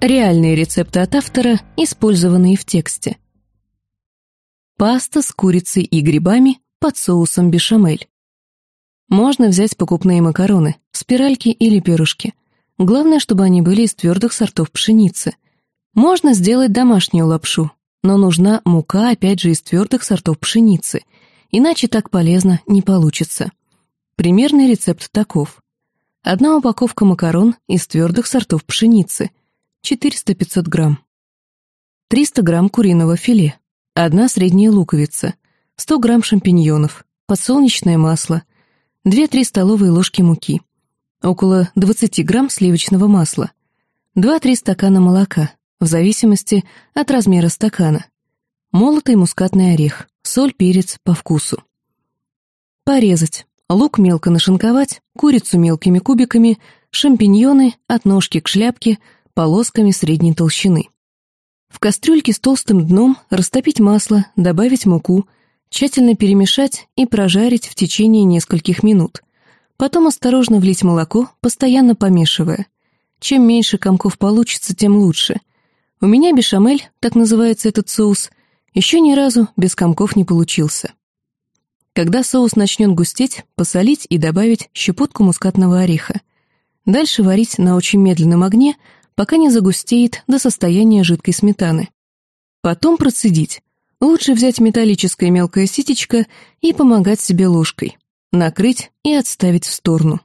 Реальные рецепты от автора, использованные в тексте. Паста с курицей и грибами под соусом бешамель. Можно взять покупные макароны, спиральки или пирожки. Главное, чтобы они были из твердых сортов пшеницы. Можно сделать домашнюю лапшу, но нужна мука, опять же, из твердых сортов пшеницы, иначе так полезно не получится. Примерный рецепт таков. Одна упаковка макарон из твердых сортов пшеницы, 400-500 грамм. 300 грамм куриного филе, одна средняя луковица, 100 грамм шампиньонов, подсолнечное масло, 2-3 столовые ложки муки, около 20 грамм сливочного масла, 2-3 стакана молока, в зависимости от размера стакана, молотый мускатный орех, соль, перец по вкусу. Порезать. Лук мелко нашинковать, курицу мелкими кубиками, шампиньоны от ножки к шляпке полосками средней толщины. В кастрюльке с толстым дном растопить масло, добавить муку, тщательно перемешать и прожарить в течение нескольких минут. Потом осторожно влить молоко, постоянно помешивая. Чем меньше комков получится, тем лучше. У меня бешамель, так называется этот соус, еще ни разу без комков не получился. Когда соус начнет густеть, посолить и добавить щепотку мускатного ореха. Дальше варить на очень медленном огне, пока не загустеет до состояния жидкой сметаны. Потом процедить. Лучше взять металлическое мелкое ситечко и помогать себе ложкой. Накрыть и отставить в сторону.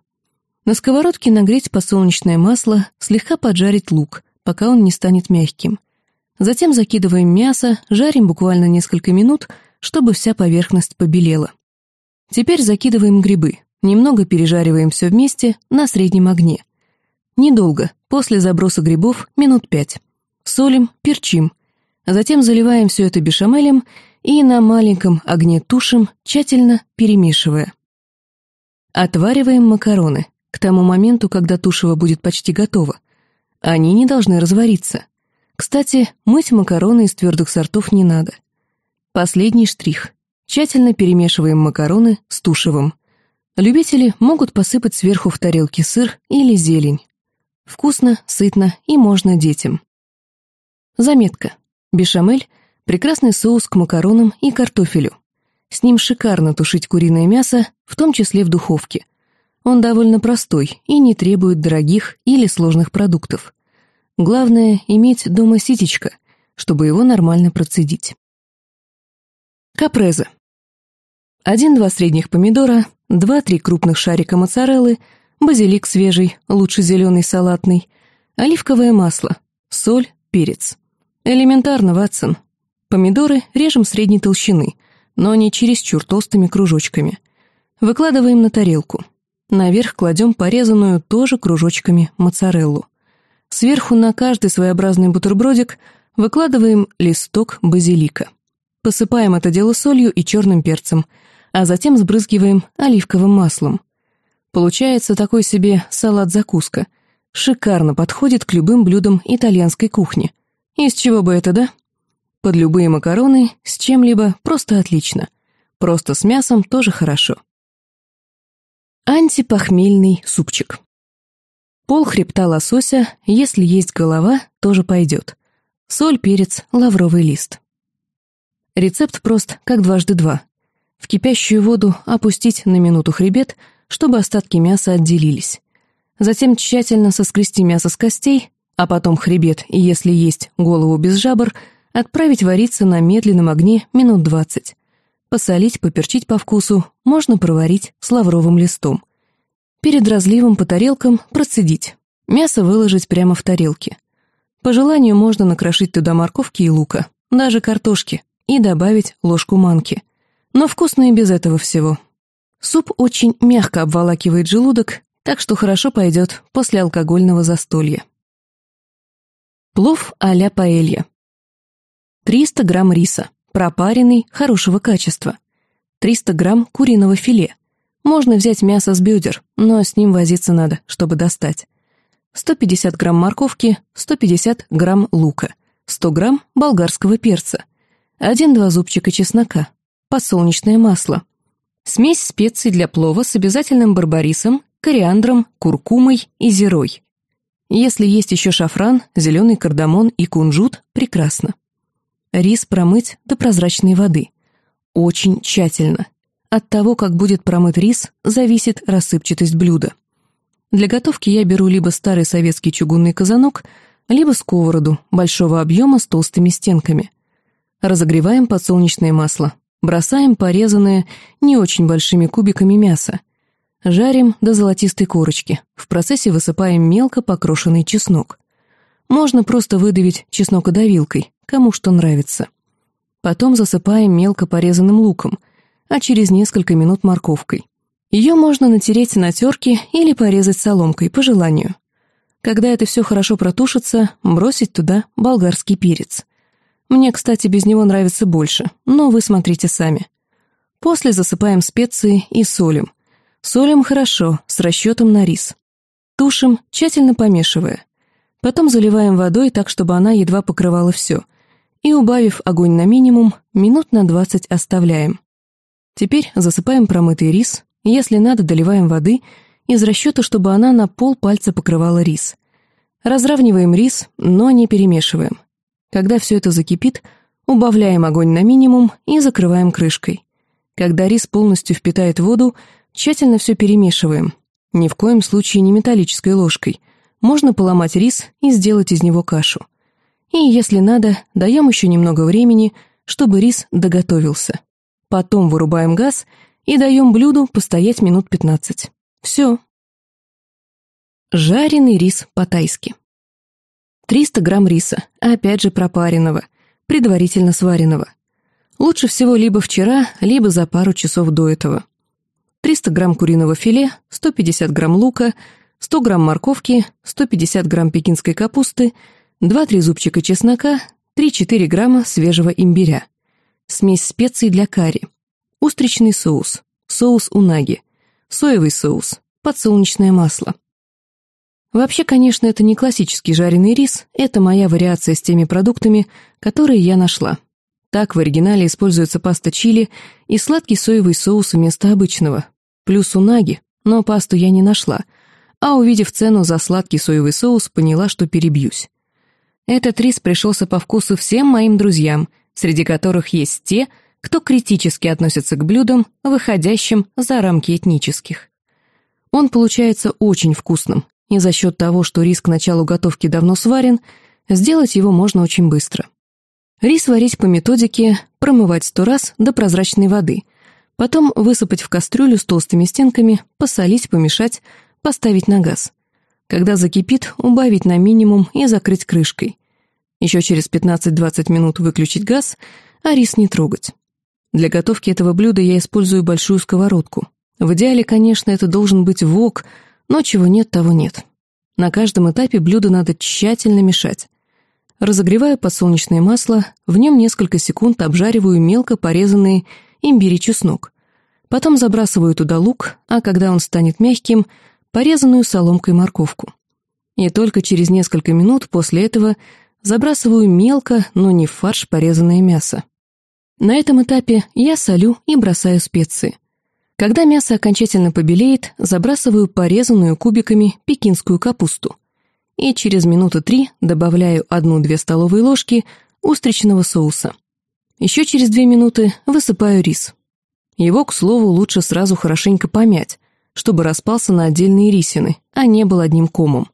На сковородке нагреть подсолнечное масло, слегка поджарить лук, пока он не станет мягким. Затем закидываем мясо, жарим буквально несколько минут, чтобы вся поверхность побелела. Теперь закидываем грибы, немного пережариваем все вместе на среднем огне. Недолго, после заброса грибов минут пять. Солим, перчим. Затем заливаем все это бешамелем и на маленьком огне тушим, тщательно перемешивая. Отвариваем макароны. К тому моменту, когда тушево будет почти готово. Они не должны развариться. Кстати, мыть макароны из твердых сортов не надо. Последний штрих. Тщательно перемешиваем макароны с тушевым. Любители могут посыпать сверху в тарелке сыр или зелень. Вкусно, сытно и можно детям. Заметка. Бешамель – прекрасный соус к макаронам и картофелю. С ним шикарно тушить куриное мясо, в том числе в духовке. Он довольно простой и не требует дорогих или сложных продуктов. Главное – иметь дома ситечко, чтобы его нормально процедить. Капреза. Один-два средних помидора, два-три крупных шарика моцареллы, базилик свежий, лучше зеленый салатный, оливковое масло, соль, перец. Элементарно, Ватсон. Помидоры режем средней толщины, но не чересчур толстыми кружочками. Выкладываем на тарелку. Наверх кладем порезанную тоже кружочками моцареллу. Сверху на каждый своеобразный бутербродик выкладываем листок базилика. Посыпаем это дело солью и черным перцем – а затем сбрызгиваем оливковым маслом. Получается такой себе салат-закуска. Шикарно подходит к любым блюдам итальянской кухни. Из чего бы это, да? Под любые макароны, с чем-либо, просто отлично. Просто с мясом тоже хорошо. Антипохмельный супчик. Пол хребта лосося, если есть голова, тоже пойдет. Соль, перец, лавровый лист. Рецепт прост, как дважды два. В кипящую воду опустить на минуту хребет, чтобы остатки мяса отделились. Затем тщательно соскрести мясо с костей, а потом хребет и, если есть, голову без жабр, отправить вариться на медленном огне минут двадцать. Посолить, поперчить по вкусу, можно проварить с лавровым листом. Перед разливом по тарелкам процедить. Мясо выложить прямо в тарелке. По желанию можно накрошить туда морковки и лука, даже картошки, и добавить ложку манки но вкусно и без этого всего. Суп очень мягко обволакивает желудок, так что хорошо пойдет после алкогольного застолья. Плов а-ля паэлья. 300 грамм риса, пропаренный, хорошего качества. 300 грамм куриного филе. Можно взять мясо с бедер, но с ним возиться надо, чтобы достать. 150 грамм морковки, 150 грамм лука, 100 грамм болгарского перца, 1-2 зубчика чеснока, подсолнечное масло. Смесь специй для плова с обязательным барбарисом, кориандром, куркумой и зирой. Если есть еще шафран, зеленый кардамон и кунжут, прекрасно. Рис промыть до прозрачной воды. Очень тщательно. От того, как будет промыт рис, зависит рассыпчатость блюда. Для готовки я беру либо старый советский чугунный казанок, либо сковороду большого объема с толстыми стенками. Разогреваем подсолнечное масло, бросаем порезанное не очень большими кубиками мясо. Жарим до золотистой корочки, в процессе высыпаем мелко покрошенный чеснок. Можно просто выдавить чеснокодавилкой, кому что нравится. Потом засыпаем мелко порезанным луком, а через несколько минут морковкой. Ее можно натереть на терке или порезать соломкой, по желанию. Когда это все хорошо протушится, бросить туда болгарский перец. Мне, кстати, без него нравится больше, но вы смотрите сами. После засыпаем специи и солим. Солим хорошо, с расчетом на рис. Тушим, тщательно помешивая. Потом заливаем водой так, чтобы она едва покрывала все. И, убавив огонь на минимум, минут на 20 оставляем. Теперь засыпаем промытый рис, если надо, доливаем воды, из расчета, чтобы она на пол пальца покрывала рис. Разравниваем рис, но не перемешиваем. Когда все это закипит, убавляем огонь на минимум и закрываем крышкой. Когда рис полностью впитает воду, тщательно все перемешиваем. Ни в коем случае не металлической ложкой. Можно поломать рис и сделать из него кашу. И, если надо, даем еще немного времени, чтобы рис доготовился. Потом вырубаем газ и даем блюду постоять минут 15. Все. Жареный рис по-тайски. 300 грамм риса, опять же пропаренного, предварительно сваренного. Лучше всего либо вчера, либо за пару часов до этого. 300 грамм куриного филе, 150 грамм лука, 100 грамм морковки, 150 грамм пекинской капусты, 2-3 зубчика чеснока, 3-4 грамма свежего имбиря смесь специй для карри, устричный соус, соус унаги, соевый соус, подсолнечное масло. Вообще, конечно, это не классический жареный рис, это моя вариация с теми продуктами, которые я нашла. Так в оригинале используется паста чили и сладкий соевый соус вместо обычного, плюс унаги, но пасту я не нашла, а увидев цену за сладкий соевый соус, поняла, что перебьюсь. Этот рис пришелся по вкусу всем моим друзьям — среди которых есть те, кто критически относится к блюдам, выходящим за рамки этнических. Он получается очень вкусным, и за счет того, что рис к началу готовки давно сварен, сделать его можно очень быстро. Рис варить по методике промывать сто раз до прозрачной воды, потом высыпать в кастрюлю с толстыми стенками, посолить, помешать, поставить на газ. Когда закипит, убавить на минимум и закрыть крышкой. Еще через 15-20 минут выключить газ, а рис не трогать. Для готовки этого блюда я использую большую сковородку. В идеале, конечно, это должен быть вок, но чего нет, того нет. На каждом этапе блюдо надо тщательно мешать. Разогреваю подсолнечное масло, в нем несколько секунд обжариваю мелко порезанные имбирь и чеснок. Потом забрасываю туда лук, а когда он станет мягким, порезанную соломкой морковку. И только через несколько минут после этого Забрасываю мелко, но не в фарш порезанное мясо. На этом этапе я солю и бросаю специи. Когда мясо окончательно побелеет, забрасываю порезанную кубиками пекинскую капусту. И через минуты три добавляю одну-две столовые ложки устричного соуса. Еще через две минуты высыпаю рис. Его, к слову, лучше сразу хорошенько помять, чтобы распался на отдельные рисины, а не был одним комом.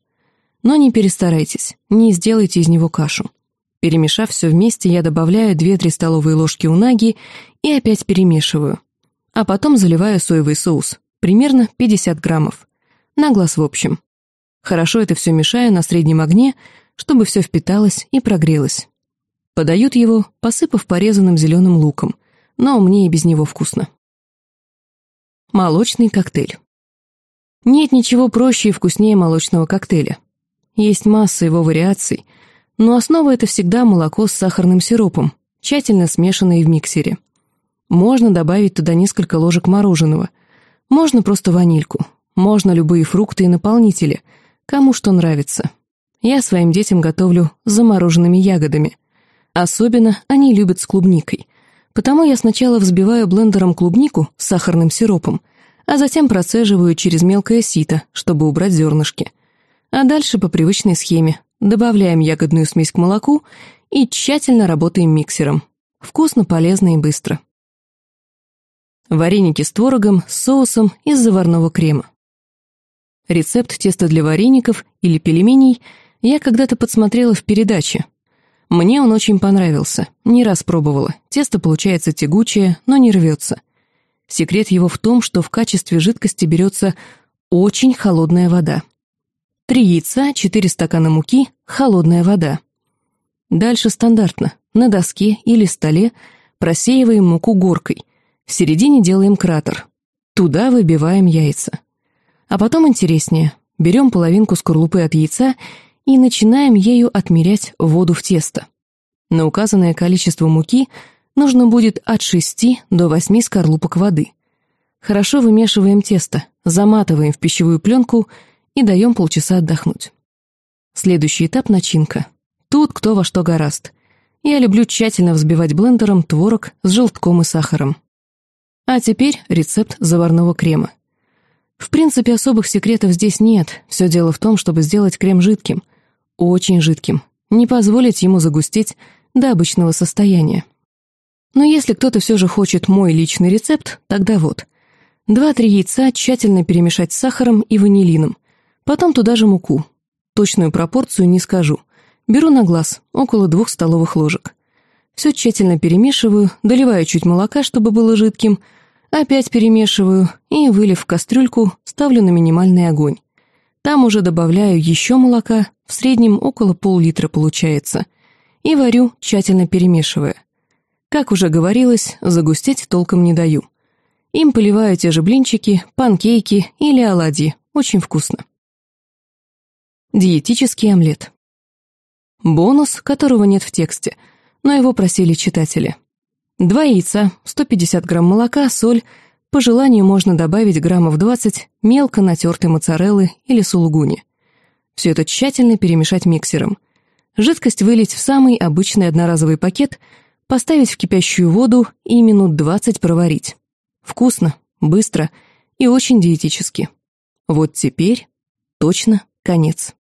Но не перестарайтесь, не сделайте из него кашу. Перемешав все вместе, я добавляю 2-3 столовые ложки унаги и опять перемешиваю. А потом заливаю соевый соус, примерно 50 граммов. На глаз в общем. Хорошо это все мешаю на среднем огне, чтобы все впиталось и прогрелось. Подают его, посыпав порезанным зеленым луком, но мне и без него вкусно. Молочный коктейль. Нет ничего проще и вкуснее молочного коктейля. Есть масса его вариаций, но основа это всегда молоко с сахарным сиропом, тщательно смешанное в миксере. Можно добавить туда несколько ложек мороженого. Можно просто ванильку. Можно любые фрукты и наполнители. Кому что нравится. Я своим детям готовлю с замороженными ягодами. Особенно они любят с клубникой. Потому я сначала взбиваю блендером клубнику с сахарным сиропом, а затем процеживаю через мелкое сито, чтобы убрать зернышки. А дальше по привычной схеме. Добавляем ягодную смесь к молоку и тщательно работаем миксером. Вкусно, полезно и быстро. Вареники с творогом, соусом из заварного крема. Рецепт теста для вареников или пельменей я когда-то подсмотрела в передаче. Мне он очень понравился, не раз пробовала. Тесто получается тягучее, но не рвется. Секрет его в том, что в качестве жидкости берется очень холодная вода. Три яйца, четыре стакана муки, холодная вода. Дальше стандартно. На доске или столе просеиваем муку горкой. В середине делаем кратер. Туда выбиваем яйца. А потом интереснее. Берем половинку скорлупы от яйца и начинаем ею отмерять воду в тесто. На указанное количество муки нужно будет от 6 до 8 скорлупок воды. Хорошо вымешиваем тесто, заматываем в пищевую пленку и даем полчаса отдохнуть. Следующий этап — начинка. Тут кто во что гораст. Я люблю тщательно взбивать блендером творог с желтком и сахаром. А теперь рецепт заварного крема. В принципе, особых секретов здесь нет. Все дело в том, чтобы сделать крем жидким. Очень жидким. Не позволить ему загустеть до обычного состояния. Но если кто-то все же хочет мой личный рецепт, тогда вот. Два-три яйца тщательно перемешать с сахаром и ванилином. Потом туда же муку. Точную пропорцию не скажу. Беру на глаз, около двух столовых ложек. Все тщательно перемешиваю, доливаю чуть молока, чтобы было жидким – Опять перемешиваю и, вылив в кастрюльку, ставлю на минимальный огонь. Там уже добавляю еще молока, в среднем около пол-литра получается, и варю, тщательно перемешивая. Как уже говорилось, загустеть толком не даю. Им поливаю те же блинчики, панкейки или оладьи. Очень вкусно. Диетический омлет. Бонус, которого нет в тексте, но его просили читатели. Два яйца, 150 грамм молока, соль. По желанию можно добавить граммов 20 мелко натертой моцареллы или сулугуни. Все это тщательно перемешать миксером. Жидкость вылить в самый обычный одноразовый пакет, поставить в кипящую воду и минут 20 проварить. Вкусно, быстро и очень диетически. Вот теперь точно конец.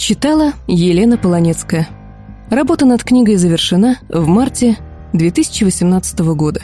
Читала Елена Полонецкая. Работа над книгой завершена в марте 2018 года.